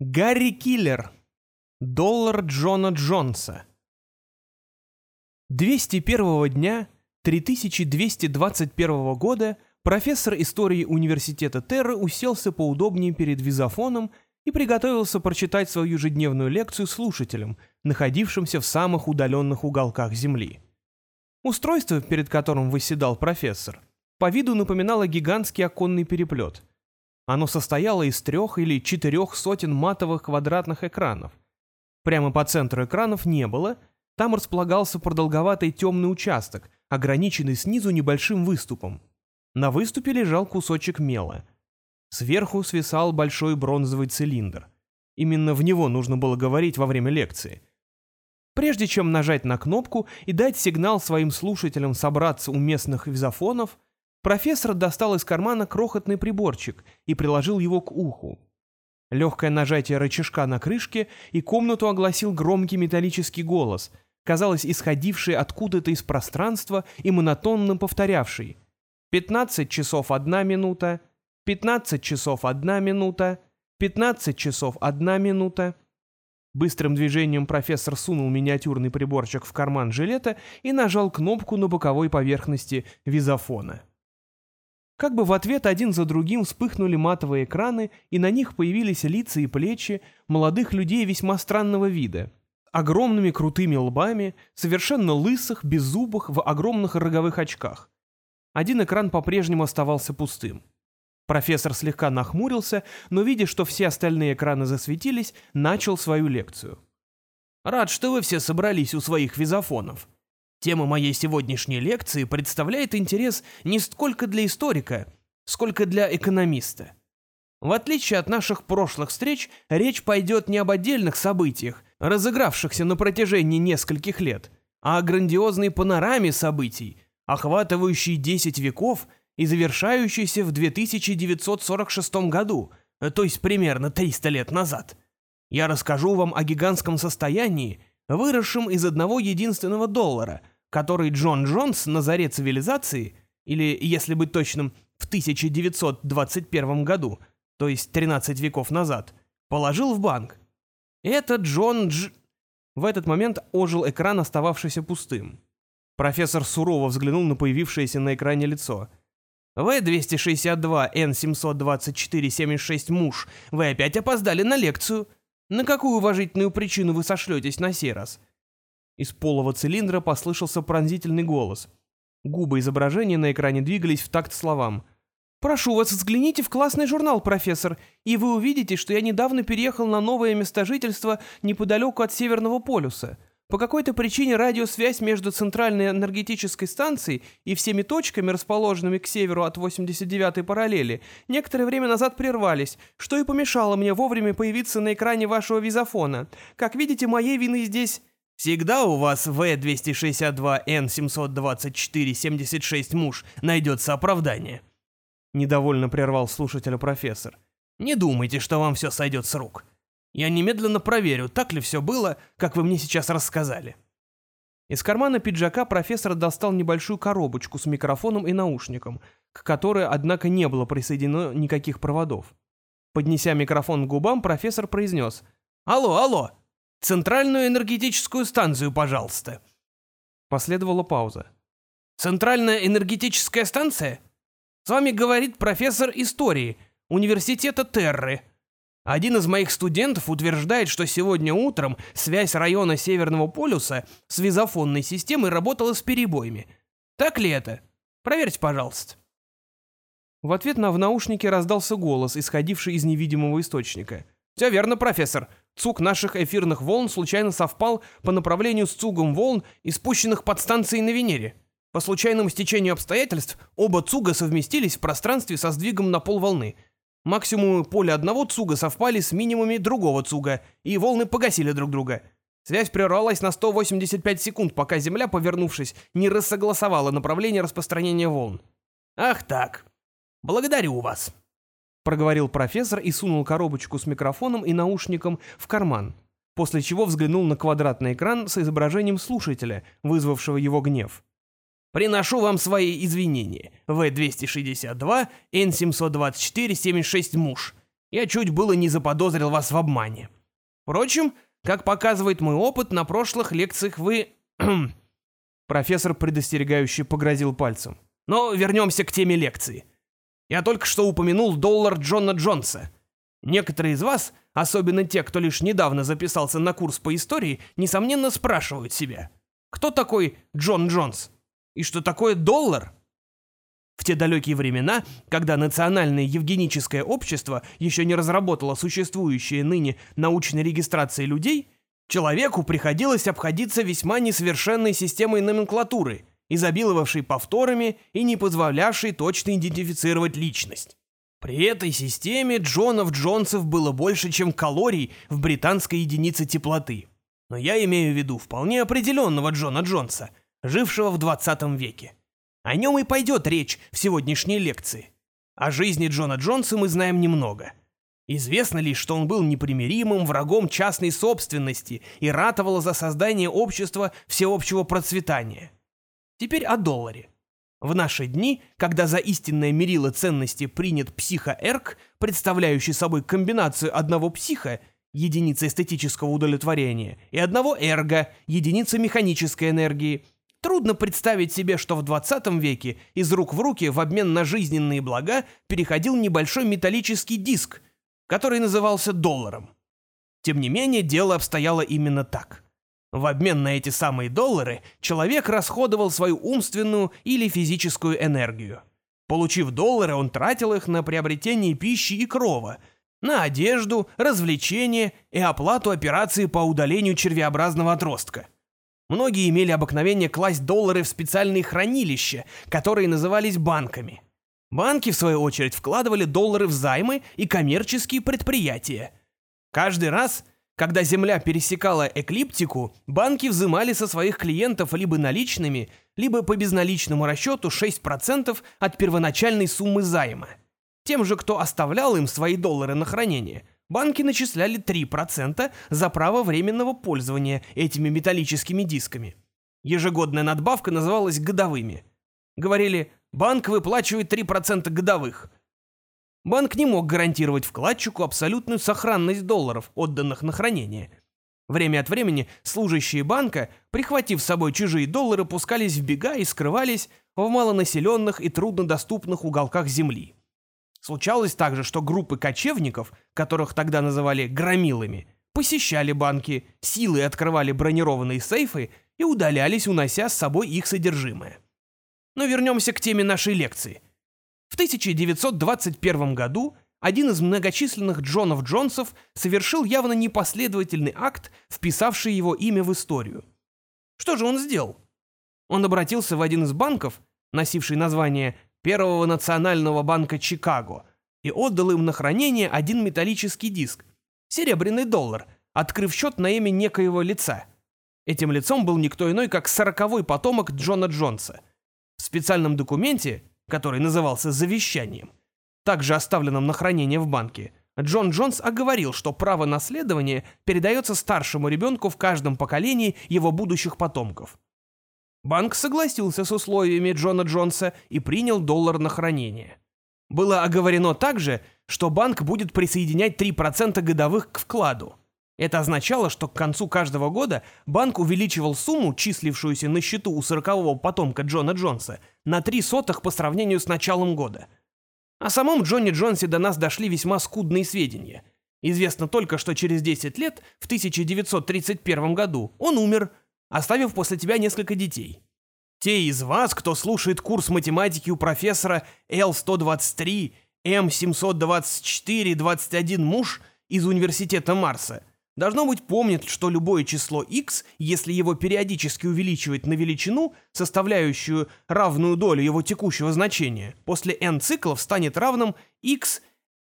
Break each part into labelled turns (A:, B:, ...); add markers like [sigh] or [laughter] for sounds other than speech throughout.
A: Гарри Киллер. Доллар Джона Джонса. 201 дня 3221 года профессор истории университета Терры уселся поудобнее перед визофоном и приготовился прочитать свою ежедневную лекцию слушателям, находившимся в самых удаленных уголках Земли. Устройство, перед которым выседал профессор, по виду напоминало гигантский оконный переплет — оно состояло из трех или четырех сотен матовых квадратных экранов. Прямо по центру экранов не было, там располагался продолговатый темный участок, ограниченный снизу небольшим выступом. На выступе лежал кусочек мела. Сверху свисал большой бронзовый цилиндр. Именно в него нужно было говорить во время лекции. Прежде чем нажать на кнопку и дать сигнал своим слушателям собраться у местных визофонов, Профессор достал из кармана крохотный приборчик и приложил его к уху. Легкое нажатие рычажка на крышке, и комнату огласил громкий металлический голос, казалось, исходивший откуда-то из пространства и монотонно повторявший. «Пятнадцать часов одна минута, пятнадцать часов одна минута, пятнадцать часов одна минута». Быстрым движением профессор сунул миниатюрный приборчик в карман жилета и нажал кнопку на боковой поверхности визофона. Как бы в ответ один за другим вспыхнули матовые экраны, и на них появились лица и плечи молодых людей весьма странного вида. Огромными крутыми лбами, совершенно лысых, беззубых, в огромных роговых очках. Один экран по-прежнему оставался пустым. Профессор слегка нахмурился, но, видя, что все остальные экраны засветились, начал свою лекцию. «Рад, что вы все собрались у своих визофонов. Тема моей сегодняшней лекции представляет интерес не столько для историка, сколько для экономиста. В отличие от наших прошлых встреч, речь пойдет не об отдельных событиях, разыгравшихся на протяжении нескольких лет, а о грандиозной панораме событий, охватывающей 10 веков и завершающейся в 2946 году, то есть примерно 300 лет назад. Я расскажу вам о гигантском состоянии, выросшем из одного единственного доллара, который Джон Джонс на заре цивилизации, или, если быть точным, в 1921 году, то есть 13 веков назад, положил в банк. Это Джон Дж... В этот момент ожил экран, остававшийся пустым. Профессор сурово взглянул на появившееся на экране лицо. «В-262-Н-724-76 муж, вы опять опоздали на лекцию. На какую уважительную причину вы сошлетесь на сей раз?» Из полого цилиндра послышался пронзительный голос. Губы изображения на экране двигались в такт словам. «Прошу вас, взгляните в классный журнал, профессор, и вы увидите, что я недавно переехал на новое место жительства неподалеку от Северного полюса. По какой-то причине радиосвязь между центральной энергетической станцией и всеми точками, расположенными к северу от 89-й параллели, некоторое время назад прервались, что и помешало мне вовремя появиться на экране вашего визофона. Как видите, моей вины здесь... Всегда у вас В-262Н-724-76 муж найдется оправдание. Недовольно прервал слушателя профессор. Не думайте, что вам все сойдет с рук. Я немедленно проверю, так ли все было, как вы мне сейчас рассказали». Из кармана пиджака профессор достал небольшую коробочку с микрофоном и наушником, к которой, однако, не было присоединено никаких проводов. Поднеся микрофон к губам, профессор произнес «Алло, алло! Центральную энергетическую станцию, пожалуйста!» Последовала пауза. «Центральная энергетическая станция? С вами говорит профессор истории Университета Терры. Один из моих студентов утверждает, что сегодня утром связь района Северного полюса с визофонной системой работала с перебоями. Так ли это? Проверьте, пожалуйста. В ответ на в наушнике раздался голос, исходивший из невидимого источника. «Все верно, профессор. Цуг наших эфирных волн случайно совпал по направлению с цугом волн, испущенных под станцией на Венере. По случайному стечению обстоятельств оба цуга совместились в пространстве со сдвигом на полволны — Максимумы поля одного цуга совпали с минимумами другого цуга, и волны погасили друг друга. Связь прервалась на 185 секунд, пока Земля, повернувшись, не рассогласовала направление распространения волн. «Ах так. Благодарю вас», — проговорил профессор и сунул коробочку с микрофоном и наушником в карман, после чего взглянул на квадратный экран с изображением слушателя, вызвавшего его гнев. Приношу вам свои извинения. В-262, Н-724-76 муж. я чуть было не заподозрил вас в обмане. Впрочем, как показывает мой опыт, на прошлых лекциях вы...» [clears throat] Профессор предостерегающе погрозил пальцем. «Но вернемся к теме лекции. Я только что упомянул доллар Джона Джонса. Некоторые из вас, особенно те, кто лишь недавно записался на курс по истории, несомненно спрашивают себя, кто такой Джон Джонс? И что такое доллар?» В те далекие времена, когда Национальное Евгеническое общество еще не разработало существующие ныне научной регистрации людей, человеку приходилось обходиться весьма несовершенной системой номенклатуры, изобиловавшей повторами и не позволявшей точно идентифицировать личность. При этой системе Джонов Джонсов было больше, чем калорий в британской единице теплоты. Но я имею в виду вполне определенного Джона Джонса, жившего в 20 веке. О нем и пойдет речь в сегодняшней лекции. О жизни Джона Джонса мы знаем немного. Известно лишь, что он был непримиримым врагом частной собственности и ратовал за создание общества всеобщего процветания. Теперь о долларе. В наши дни, когда за истинное мерило ценности принят психоэрк, представляющий собой комбинацию одного психа, единицы эстетического удовлетворения, и одного эрга, единицы механической энергии – Трудно представить себе, что в 20 веке из рук в руки в обмен на жизненные блага переходил небольшой металлический диск, который назывался долларом. Тем не менее, дело обстояло именно так. В обмен на эти самые доллары человек расходовал свою умственную или физическую энергию. Получив доллары, он тратил их на приобретение пищи и крова, на одежду, развлечения и оплату операции по удалению червеобразного отростка – Многие имели обыкновение класть доллары в специальные хранилища, которые назывались банками. Банки, в свою очередь, вкладывали доллары в займы и коммерческие предприятия. Каждый раз, когда Земля пересекала эклиптику, банки взимали со своих клиентов либо наличными, либо по безналичному расчету 6% от первоначальной суммы займа. Тем же, кто оставлял им свои доллары на хранение – банки начисляли 3% за право временного пользования этими металлическими дисками. Ежегодная надбавка называлась годовыми. Говорили, банк выплачивает 3% годовых. Банк не мог гарантировать вкладчику абсолютную сохранность долларов, отданных на хранение. Время от времени служащие банка, прихватив с собой чужие доллары, пускались в бега и скрывались в малонаселенных и труднодоступных уголках земли. Случалось также, что группы кочевников, которых тогда называли «громилами», посещали банки, силой открывали бронированные сейфы и удалялись, унося с собой их содержимое. Но вернемся к теме нашей лекции. В 1921 году один из многочисленных Джонов Джонсов совершил явно непоследовательный акт, вписавший его имя в историю. Что же он сделал? Он обратился в один из банков, носивший название Первого национального банка Чикаго, и отдал им на хранение один металлический диск, серебряный доллар, открыв счет на имя некоего лица. Этим лицом был никто иной, как сороковой потомок Джона Джонса. В специальном документе, который назывался «завещанием», также оставленном на хранение в банке, Джон Джонс оговорил, что право наследования передается старшему ребенку в каждом поколении его будущих потомков. Банк согласился с условиями Джона Джонса и принял доллар на хранение. Было оговорено также, что банк будет присоединять 3% годовых к вкладу. Это означало, что к концу каждого года банк увеличивал сумму, числившуюся на счету у сорокового потомка Джона Джонса, на 3 сотых по сравнению с началом года. О самом Джонни Джонсе до нас дошли весьма скудные сведения. Известно только, что через 10 лет, в 1931 году, он умер – оставив после тебя несколько детей. Те из вас, кто слушает курс математики у профессора Л-123, М-724-21 муж из Университета Марса, должно быть помнят, что любое число x, если его периодически увеличивать на величину, составляющую равную долю его текущего значения, после n циклов станет равным x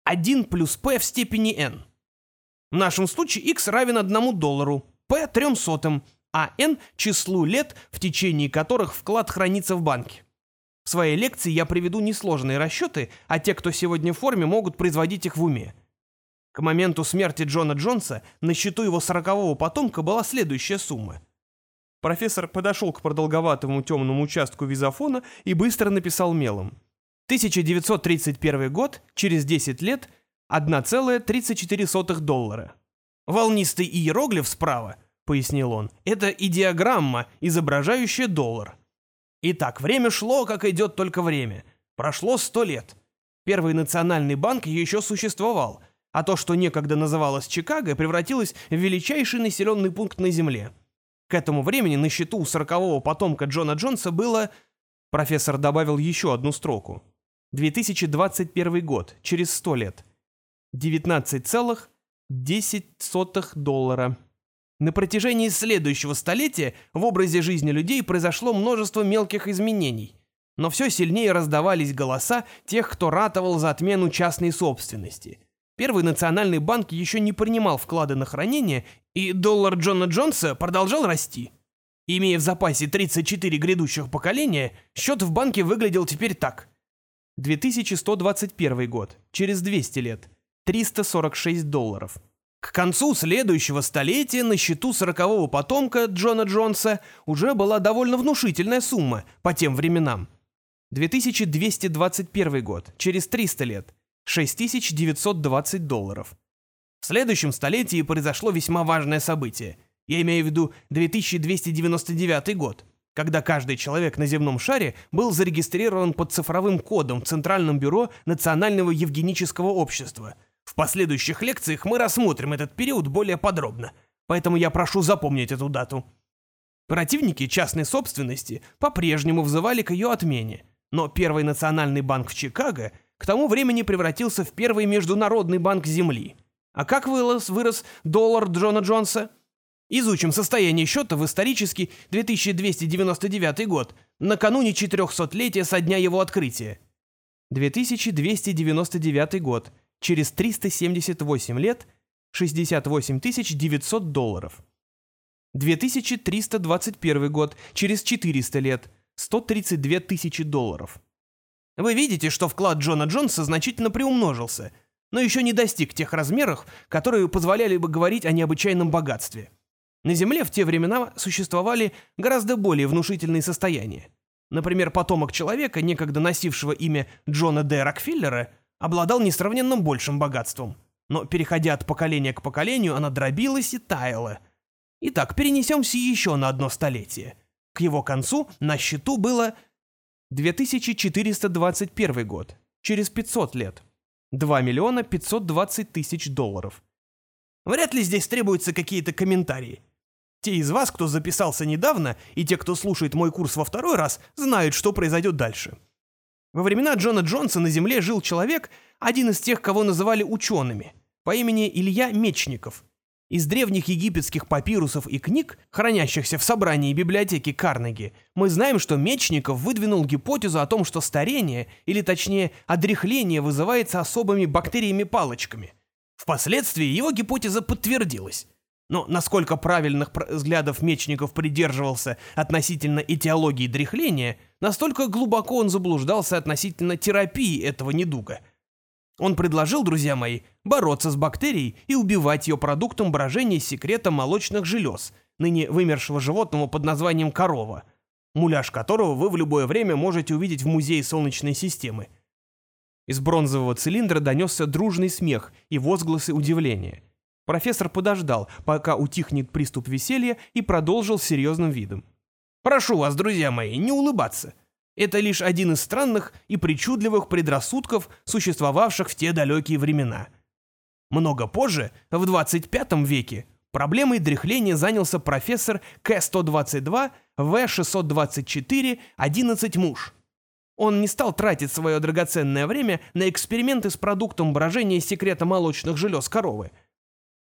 A: 1 плюс p в степени n. В нашем случае x равен 1 доллару, p 300, а n – числу лет, в течение которых вклад хранится в банке. В своей лекции я приведу несложные расчеты, а те, кто сегодня в форме, могут производить их в уме. К моменту смерти Джона Джонса на счету его сорокового потомка была следующая сумма. Профессор подошел к продолговатому темному участку визофона и быстро написал мелом. 1931 год, через 10 лет, 1,34 доллара. Волнистый иероглиф справа, пояснил он, это идеограмма, изображающая доллар. Итак, время шло, как идет только время. Прошло сто лет. Первый национальный банк еще существовал, а то, что некогда называлось Чикаго, превратилось в величайший населенный пункт на Земле. К этому времени на счету сорокового потомка Джона Джонса было... Профессор добавил еще одну строку. 2021 год, через сто лет. 19,10 доллара. На протяжении следующего столетия в образе жизни людей произошло множество мелких изменений, но все сильнее раздавались голоса тех, кто ратовал за отмену частной собственности. Первый национальный банк еще не принимал вклады на хранение, и доллар Джона Джонса продолжал расти. Имея в запасе 34 грядущих поколения, счет в банке выглядел теперь так. 2121 год, через 200 лет, 346 долларов. К концу следующего столетия на счету сорокового потомка Джона Джонса уже была довольно внушительная сумма по тем временам. 2221 год, через 300 лет, 6920 долларов. В следующем столетии произошло весьма важное событие. Я имею в виду 2299 год, когда каждый человек на земном шаре был зарегистрирован под цифровым кодом в Центральном бюро Национального Евгенического общества – в последующих лекциях мы рассмотрим этот период более подробно, поэтому я прошу запомнить эту дату. Противники частной собственности по-прежнему взывали к ее отмене, но Первый национальный банк в Чикаго к тому времени превратился в Первый международный банк Земли. А как вырос, вырос доллар Джона Джонса? Изучим состояние счета в исторический 2299 год, накануне 400-летия со дня его открытия. 2299 год – через 378 лет 68 900 долларов. 2321 год, через 400 лет 132 тысячи долларов. Вы видите, что вклад Джона Джонса значительно приумножился, но еще не достиг тех размеров, которые позволяли бы говорить о необычайном богатстве. На Земле в те времена существовали гораздо более внушительные состояния. Например, потомок человека, некогда носившего имя Джона Д. Рокфеллера, обладал несравненно большим богатством. Но, переходя от поколения к поколению, она дробилась и таяла. Итак, перенесемся еще на одно столетие. К его концу на счету было 2421 год, через 500 лет. 2 миллиона 520 тысяч долларов. Вряд ли здесь требуются какие-то комментарии. Те из вас, кто записался недавно, и те, кто слушает мой курс во второй раз, знают, что произойдет дальше. Во времена Джона Джонса на Земле жил человек, один из тех, кого называли учеными, по имени Илья Мечников. Из древних египетских папирусов и книг, хранящихся в собрании библиотеки Карнеги, мы знаем, что Мечников выдвинул гипотезу о том, что старение, или точнее одряхление, вызывается особыми бактериями-палочками. Впоследствии его гипотеза подтвердилась. Но насколько правильных взглядов Мечников придерживался относительно этиологии дряхления, настолько глубоко он заблуждался относительно терапии этого недуга. Он предложил, друзья мои, бороться с бактерией и убивать ее продуктом брожения секрета молочных желез, ныне вымершего животного под названием корова, муляж которого вы в любое время можете увидеть в музее Солнечной системы. Из бронзового цилиндра донесся дружный смех и возгласы удивления. Профессор подождал, пока утихнет приступ веселья, и продолжил серьезным видом. «Прошу вас, друзья мои, не улыбаться. Это лишь один из странных и причудливых предрассудков, существовавших в те далекие времена. Много позже, в 25 веке, проблемой дряхления занялся профессор К-122 В-624 11 муж. Он не стал тратить свое драгоценное время на эксперименты с продуктом брожения секрета молочных желез коровы –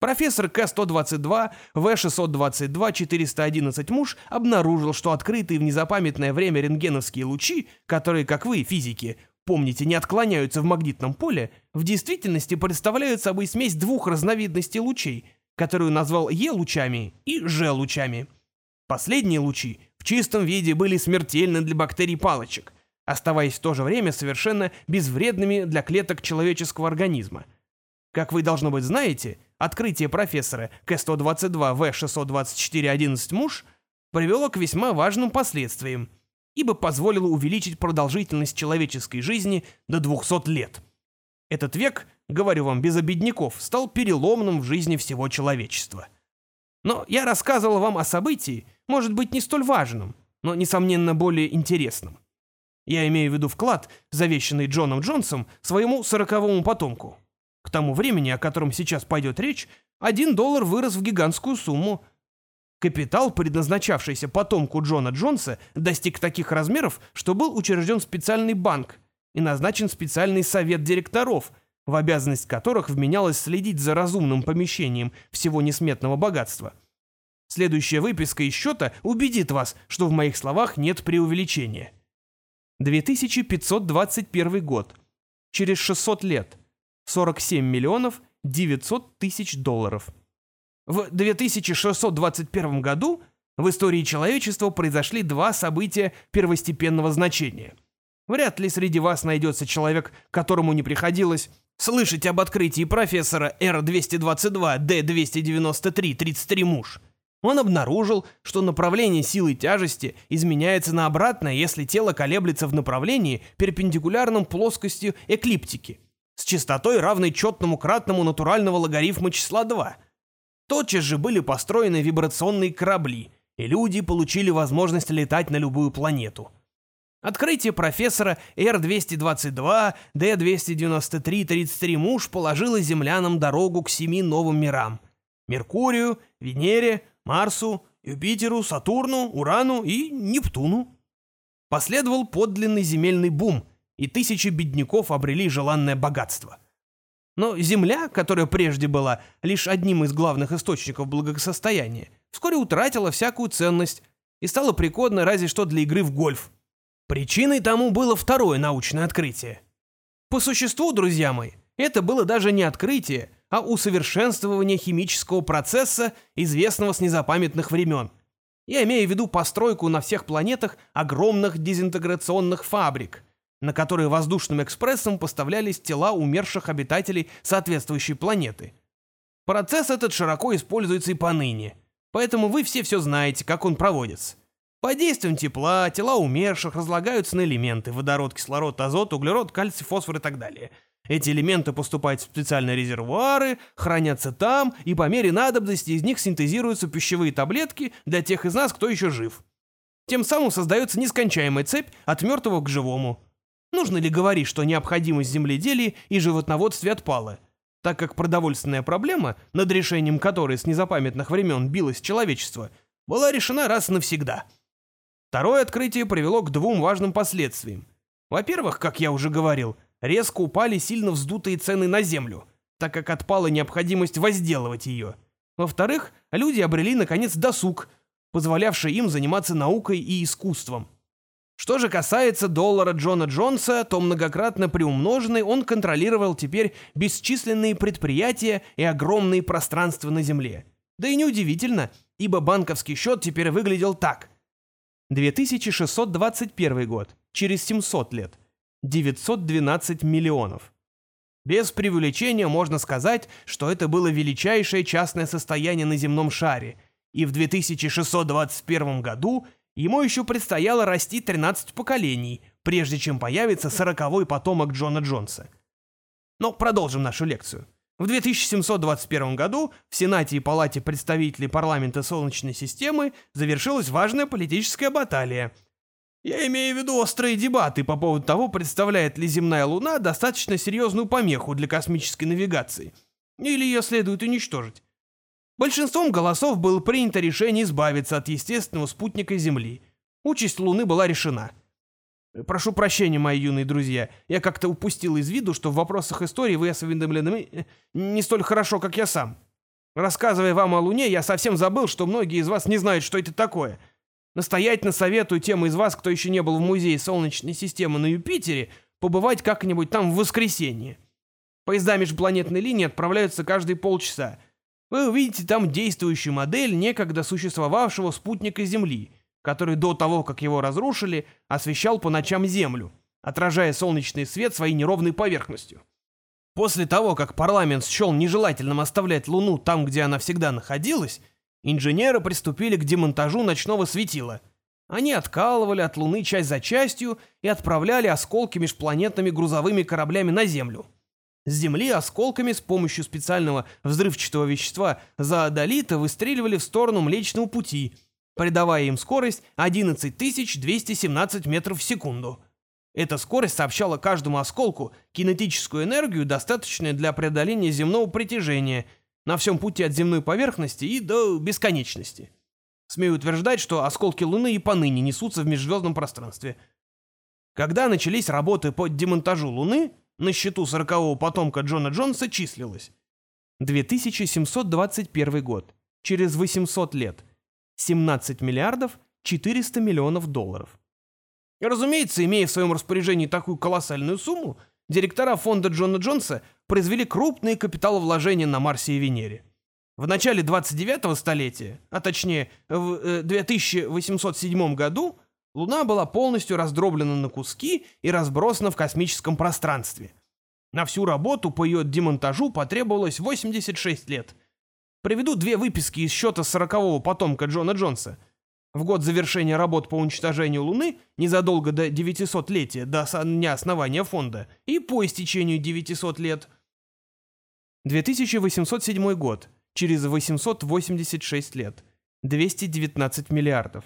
A: Профессор К-122, В-622, 411 муж обнаружил, что открытые в незапамятное время рентгеновские лучи, которые, как вы, физики, помните, не отклоняются в магнитном поле, в действительности представляют собой смесь двух разновидностей лучей, которую назвал Е-лучами и Ж-лучами. Последние лучи в чистом виде были смертельны для бактерий-палочек, оставаясь в то же время совершенно безвредными для клеток человеческого организма. Как вы, должно быть, знаете, Открытие профессора К-122 В-624-11 муж привело к весьма важным последствиям, ибо позволило увеличить продолжительность человеческой жизни до 200 лет. Этот век говорю вам без обедняков, стал переломным в жизни всего человечества. Но я рассказывал вам о событии, может быть, не столь важном, но, несомненно, более интересном. Я имею в виду вклад, завещанный Джоном Джонсом своему сороковому потомку. К тому времени, о котором сейчас пойдет речь, один доллар вырос в гигантскую сумму. Капитал, предназначавшийся потомку Джона Джонса, достиг таких размеров, что был учрежден специальный банк и назначен специальный совет директоров, в обязанность которых вменялось следить за разумным помещением всего несметного богатства. Следующая выписка из счета убедит вас, что в моих словах нет преувеличения. 2521 год. Через 600 лет. 47 миллионов 900 тысяч долларов. В 2621 году в истории человечества произошли два события первостепенного значения. Вряд ли среди вас найдется человек, которому не приходилось слышать об открытии профессора R222 D293 33 муж – он обнаружил, что направление силы тяжести изменяется на обратное, если тело колеблется в направлении, перпендикулярном плоскостью эклиптики, с частотой, равной четному кратному натурального логарифма числа 2. Тотчас же были построены вибрационные корабли, и люди получили возможность летать на любую планету. Открытие профессора R-222, D-293-33 муж положило землянам дорогу к семи новым мирам – Меркурию, Венере, Марсу, Юпитеру, Сатурну, Урану и Нептуну. Последовал подлинный земельный бум, и тысячи бедняков обрели желанное богатство. Но земля, которая прежде была лишь одним из главных источников благосостояния, вскоре утратила всякую ценность и стала пригодна разве что для игры в гольф. Причиной тому было второе научное открытие. По существу, друзья мои, это было даже не открытие, а усовершенствование химического процесса, известного с незапамятных времен. Я имею в виду постройку на всех планетах огромных дезинтеграционных фабрик, на которые воздушным экспрессом поставлялись тела умерших обитателей соответствующей планеты. Процесс этот широко используется и поныне, поэтому вы все все знаете, как он проводится. Под действием тепла тела умерших разлагаются на элементы – водород, кислород, азот, углерод, кальций, фосфор и так далее – эти элементы поступают в специальные резервуары, хранятся там, и по мере надобности из них синтезируются пищевые таблетки для тех из нас, кто еще жив. Тем самым создается нескончаемая цепь от мертвого к живому. Нужно ли говорить, что необходимость земледелия и животноводстве отпала, так как продовольственная проблема, над решением которой с незапамятных времен билось человечество, была решена раз навсегда. Второе открытие привело к двум важным последствиям. Во-первых, как я уже говорил, резко упали сильно вздутые цены на землю, так как отпала необходимость возделывать ее. Во-вторых, люди обрели, наконец, досуг, позволявший им заниматься наукой и искусством. Что же касается доллара Джона Джонса, то многократно приумноженный он контролировал теперь бесчисленные предприятия и огромные пространства на Земле. Да и неудивительно, ибо банковский счет теперь выглядел так. 2621 год, через 700 лет. 912 миллионов. Без преувеличения можно сказать, что это было величайшее частное состояние на земном шаре, и в 2621 году ему еще предстояло расти 13 поколений, прежде чем появится сороковой потомок Джона Джонса. Но продолжим нашу лекцию. В 2721 году в Сенате и Палате представителей парламента Солнечной системы завершилась важная политическая баталия, я имею в виду острые дебаты по поводу того, представляет ли земная Луна достаточно серьезную помеху для космической навигации, или ее следует уничтожить. Большинством голосов было принято решение избавиться от естественного спутника Земли. Участь Луны была решена. Прошу прощения, мои юные друзья, я как-то упустил из виду, что в вопросах истории вы осведомлены э, не столь хорошо, как я сам. Рассказывая вам о Луне, я совсем забыл, что многие из вас не знают, что это такое — Настоятельно советую тем из вас, кто еще не был в музее Солнечной системы на Юпитере, побывать как-нибудь там в воскресенье. Поезда межпланетной линии отправляются каждые полчаса. Вы увидите там действующую модель некогда существовавшего спутника Земли, который до того, как его разрушили, освещал по ночам Землю, отражая солнечный свет своей неровной поверхностью. После того, как парламент счел нежелательным оставлять Луну там, где она всегда находилась, Инженеры приступили к демонтажу ночного светила. Они откалывали от Луны часть за частью и отправляли осколки межпланетными грузовыми кораблями на Землю. С Земли осколками с помощью специального взрывчатого вещества зоодолита выстреливали в сторону Млечного Пути, придавая им скорость 11 217 метров в секунду. Эта скорость сообщала каждому осколку кинетическую энергию, достаточную для преодоления земного притяжения на всем пути от земной поверхности и до бесконечности. Смею утверждать, что осколки Луны и поныне несутся в межзвездном пространстве. Когда начались работы по демонтажу Луны, на счету сорокового потомка Джона Джонса числилось 2721 год, через 800 лет, 17 миллиардов 400 миллионов долларов. Разумеется, имея в своем распоряжении такую колоссальную сумму, директора фонда Джона Джонса произвели крупные капиталовложения на Марсе и Венере. В начале 29-го столетия, а точнее в 2807 э, году, Луна была полностью раздроблена на куски и разбросана в космическом пространстве. На всю работу по ее демонтажу потребовалось 86 лет. Приведу две выписки из счета 40-го потомка Джона Джонса – в год завершения работ по уничтожению Луны, незадолго до 900-летия, до дня основания фонда, и по истечению 900 лет. 2807 год, через 886 лет, 219 миллиардов.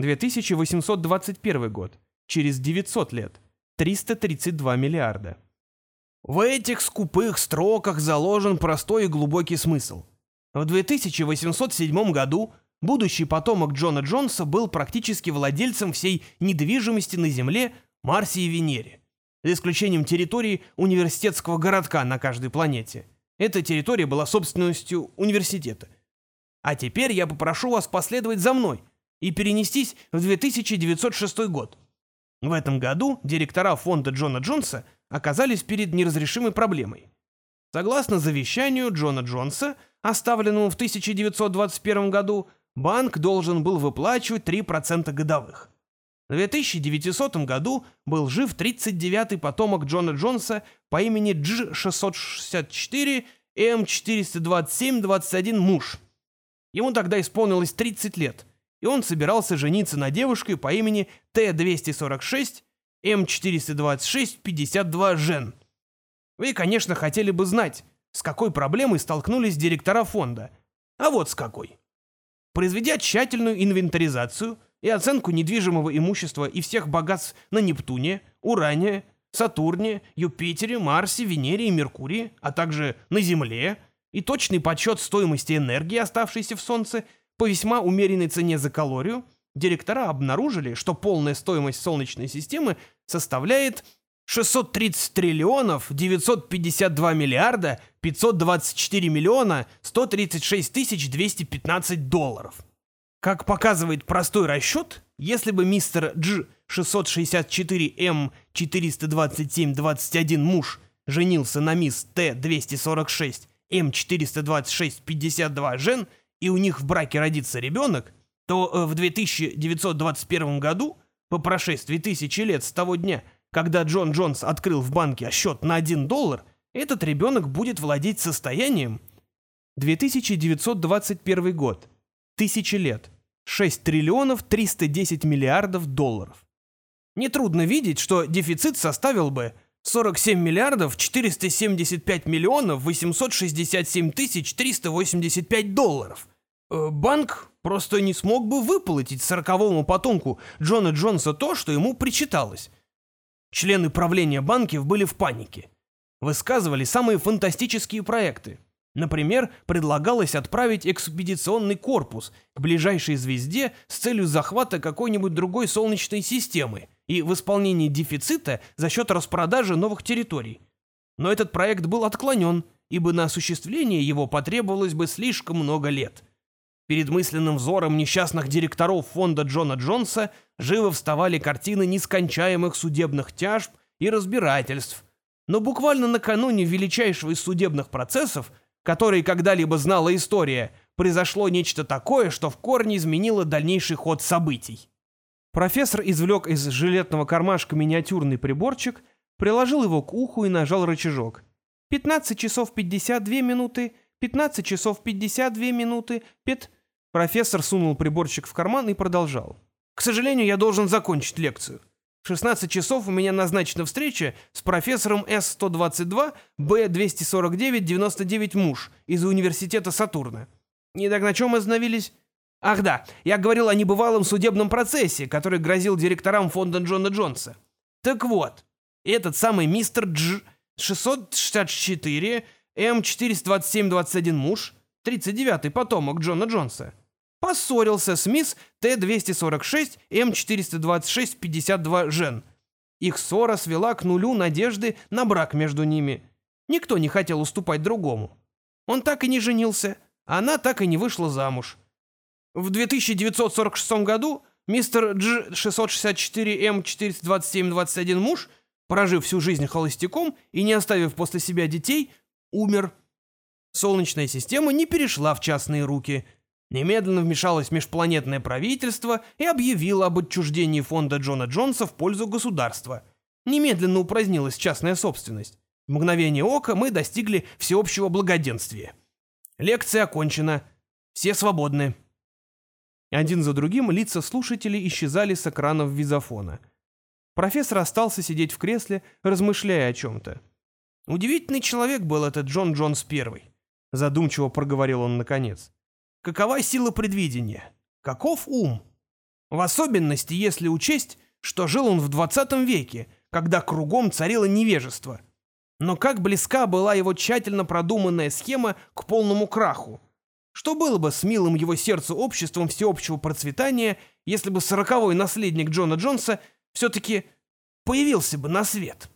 A: 2821 год, через 900 лет, 332 миллиарда. В этих скупых строках заложен простой и глубокий смысл. В 2807 году Будущий потомок Джона Джонса был практически владельцем всей недвижимости на Земле, Марсе и Венере, за исключением территории университетского городка на каждой планете. Эта территория была собственностью университета. А теперь я попрошу вас последовать за мной и перенестись в 2906 год. В этом году директора фонда Джона Джонса оказались перед неразрешимой проблемой. Согласно завещанию Джона Джонса, оставленному в 1921 году, банк должен был выплачивать 3% годовых. В 2900 году был жив 39-й потомок Джона Джонса по имени Дж-664 М427-21 муж. Ему тогда исполнилось 30 лет, и он собирался жениться на девушке по имени Т-246 М426-52 Жен. Вы, конечно, хотели бы знать, с какой проблемой столкнулись директора фонда. А вот с какой. Произведя тщательную инвентаризацию и оценку недвижимого имущества и всех богатств на Нептуне, Уране, Сатурне, Юпитере, Марсе, Венере и Меркурии, а также на Земле, и точный подсчет стоимости энергии, оставшейся в Солнце, по весьма умеренной цене за калорию, директора обнаружили, что полная стоимость Солнечной системы составляет 630 триллионов 952 миллиарда 524 миллиона 136 тысяч 215 долларов. Как показывает простой расчет, если бы мистер Дж 664М 427-21 муж женился на мисс Т 246 М 426-52 жен, и у них в браке родится ребенок, то э, в 2921 году, по прошествии тысячи лет с того дня, когда Джон Джонс открыл в банке счет на 1 доллар, этот ребенок будет владеть состоянием 2921 год. Тысячи лет. 6 триллионов 310 миллиардов долларов. Нетрудно видеть, что дефицит составил бы 47 миллиардов 475 миллионов 867 тысяч 385 долларов. Э, банк просто не смог бы выплатить сороковому потомку Джона Джонса то, что ему причиталось. Члены правления банков были в панике. Высказывали самые фантастические проекты. Например, предлагалось отправить экспедиционный корпус к ближайшей звезде с целью захвата какой-нибудь другой солнечной системы и в исполнении дефицита за счет распродажи новых территорий. Но этот проект был отклонен, ибо на осуществление его потребовалось бы слишком много лет – Перед мысленным взором несчастных директоров фонда Джона Джонса живо вставали картины нескончаемых судебных тяжб и разбирательств. Но буквально накануне величайшего из судебных процессов, который когда-либо знала история, произошло нечто такое, что в корне изменило дальнейший ход событий. Профессор извлек из жилетного кармашка миниатюрный приборчик, приложил его к уху и нажал рычажок. 15 часов 52 минуты, 15 часов 52 минуты, 5... Профессор сунул приборчик в карман и продолжал. «К сожалению, я должен закончить лекцию. В 16 часов у меня назначена встреча с профессором С-122 Б-249-99 муж из университета Сатурна. И так на чем остановились? Ах да, я говорил о небывалом судебном процессе, который грозил директорам фонда Джона Джонса. Так вот, этот самый мистер Дж 664 М42721 муж, 39-й потомок Джона Джонса, поссорился с мисс Т-246 М426-52 Жен. Их ссора свела к нулю надежды на брак между ними. Никто не хотел уступать другому. Он так и не женился, а она так и не вышла замуж. В 2946 году мистер Дж 664 М 427-21 муж, прожив всю жизнь холостяком и не оставив после себя детей, умер. Солнечная система не перешла в частные руки. Немедленно вмешалось межпланетное правительство и объявило об отчуждении фонда Джона Джонса в пользу государства. Немедленно упразднилась частная собственность. В мгновение ока мы достигли всеобщего благоденствия. Лекция окончена. Все свободны. Один за другим лица слушателей исчезали с экранов визофона. Профессор остался сидеть в кресле, размышляя о чем-то. Удивительный человек был этот Джон Джонс Первый. Задумчиво проговорил он наконец. Какова сила предвидения? Каков ум? В особенности, если учесть, что жил он в 20 веке, когда кругом царило невежество. Но как близка была его тщательно продуманная схема к полному краху. Что было бы с милым его сердцу обществом всеобщего процветания, если бы сороковой наследник Джона Джонса все-таки появился бы на свет?»